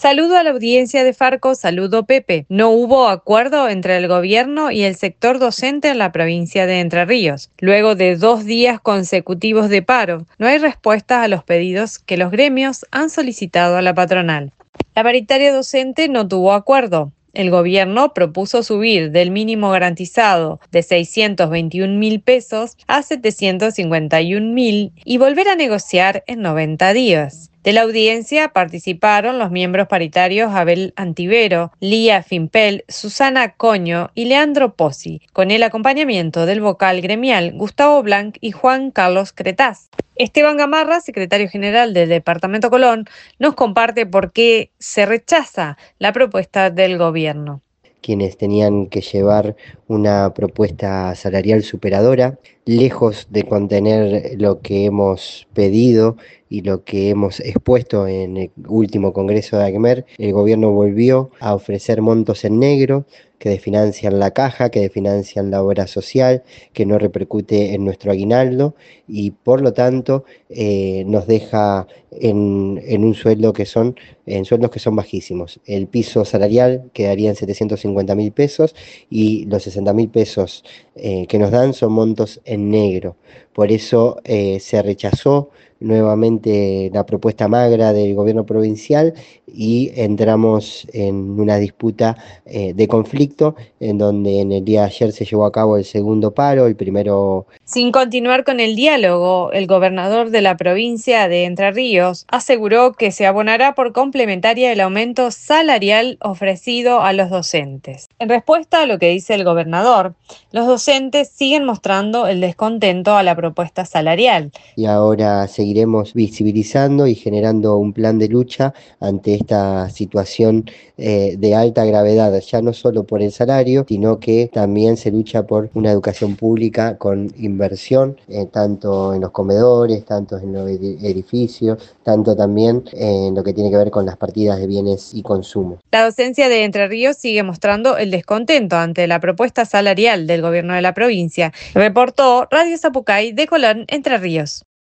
Saludo a la audiencia de Farco, saludo Pepe. No hubo acuerdo entre el gobierno y el sector docente en la provincia de Entre Ríos. Luego de dos días consecutivos de paro, no hay respuesta a los pedidos que los gremios han solicitado a la patronal. La paritaria docente no tuvo acuerdo. El gobierno propuso subir del mínimo garantizado de 621 mil pesos a 751 mil y volver a negociar en 90 días. De la audiencia participaron los miembros paritarios Abel Antivero, Lía Fimpel, Susana Coño y Leandro Pozzi, con el acompañamiento del vocal gremial Gustavo Blanc y Juan Carlos Cretaz. Esteban Gamarra, secretario general del Departamento Colón, nos comparte por qué se rechaza la propuesta del gobierno quienes tenían que llevar una propuesta salarial superadora, lejos de contener lo que hemos pedido y lo que hemos expuesto en el último Congreso de ACMER, el gobierno volvió a ofrecer montos en negro que desfinancian la caja, que desfinancian la obra social, que no repercute en nuestro aguinaldo y por lo tanto eh, nos deja en, un sueldo que son, en sueldos que son bajísimos. El piso salarial quedaría en 750 mil pesos y los 60 mil pesos eh, que nos dan son montos en negro. Por eso eh, se rechazó nuevamente la propuesta magra del gobierno provincial y entramos en una disputa eh, de conflicto en donde en el día de ayer se llevó a cabo el segundo paro, el primero... Sin continuar con el diálogo, el gobernador de la provincia de Entre Ríos aseguró que se abonará por complementaria el aumento salarial ofrecido a los docentes. En respuesta a lo que dice el gobernador, los docentes siguen mostrando el descontento a la propuesta salarial. Y ahora seguiremos visibilizando y generando un plan de lucha ante esta situación eh, de alta gravedad, ya no solo por el salario, sino que también se lucha por una educación pública con inversión, eh, tanto en los comedores, tanto en los edificios, tanto también en lo que tiene que ver con las partidas de bienes y consumo. La docencia de Entre Ríos sigue mostrando el descontento ante la propuesta salarial del gobierno de la provincia, reportó Radio Zapucay de Colón, Entre Ríos.